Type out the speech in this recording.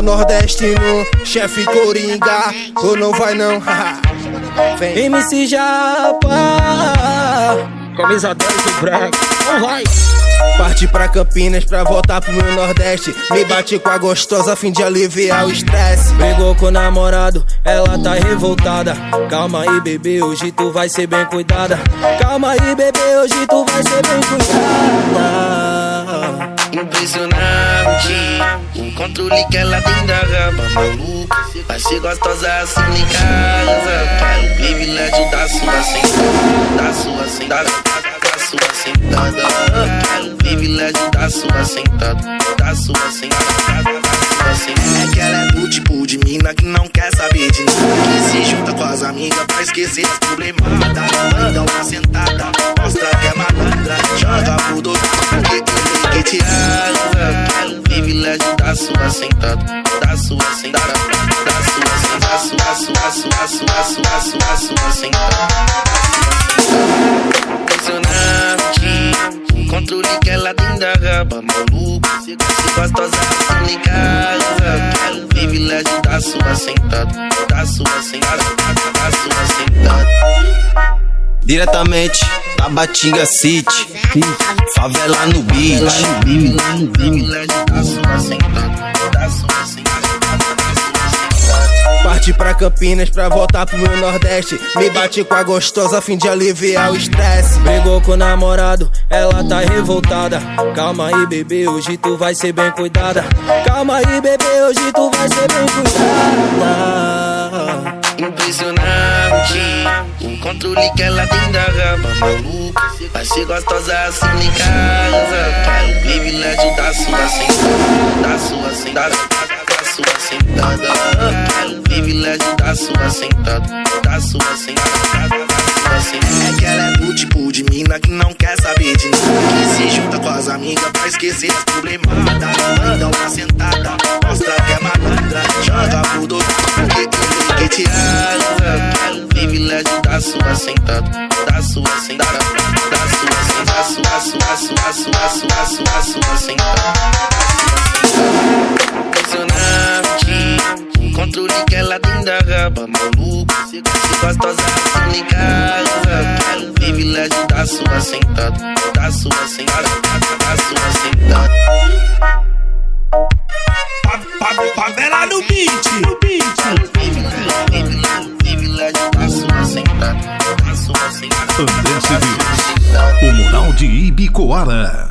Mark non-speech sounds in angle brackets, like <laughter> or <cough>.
o nordestino, chefe Coringa, ou não vai não, <laughs> Vem. MC Japa, camisa 10 do Break, não vai. Parti pra Campinas pra voltar pro meu Nordeste. Me bati com a gostosa a fim de aliviar o estresse. Brigou com o namorado, ela tá revoltada. Calma aí, bebê, hoje tu vai ser bem cuidada. Calma aí, bebê, hoje tu vai ser bem cuidada. Impressionante, controle que ela tem da raba maluca. Vai ser gostosa assim em casa. Quero o privilégio da sua sentada, da sua sentada sua sentada. Quero o privilégio da sua sentada, da sua sentada, da sua sentada. É que ela é do tipo de mina que não quer saber de nada. Que se junta com as amigas pra esquecer as problemadas. Manda uma sentada, sua sentada, da sua sentada, da sua sentada, da sua, sua, sua, sua, sua, sua, sua sentada impressionante. Controle que ela tem da raba, maluco. Se gostosa assim em casa. Quero privilégio da sua sentada. Da sua sentada, da sua sentada. Diretamente da Batinga City, favela no beat. Parti pra Campinas pra voltar pro meu Nordeste. Me bati com a gostosa a fim de aliviar o estresse. Brigou com o namorado, ela tá revoltada. Calma aí, bebê, hoje tu vai ser bem cuidada. Calma aí, bebê, hoje tu vai ser bem cuidada. Impressionante, controle que ela tem da raba maluca. Vai ser gostosa assim em casa. Quero o privilégio da sua sentada, da sua sentada sua sentada. Quero o privilégio da sua sentada, da sua sentada, da sua sentada. É que ela é do tipo de mina que não quer saber de nada. Que se junta com as amigas pra esquecer as problemadas. Manda uma sentada, mostra que é malandra. Joga pro doutor, porque ele que te ama. Sua sentada, da sua sentada, da sua sentada, da sua, sua, sua, sua, sua sentada. controle que ela tem da raba, maluco. Se gostosa assim em casa. Quero privilégio da sua sentada, da sua sentada, da sua sentada. Favela no beat. André Cedeiros, o Mural de Ibicoara.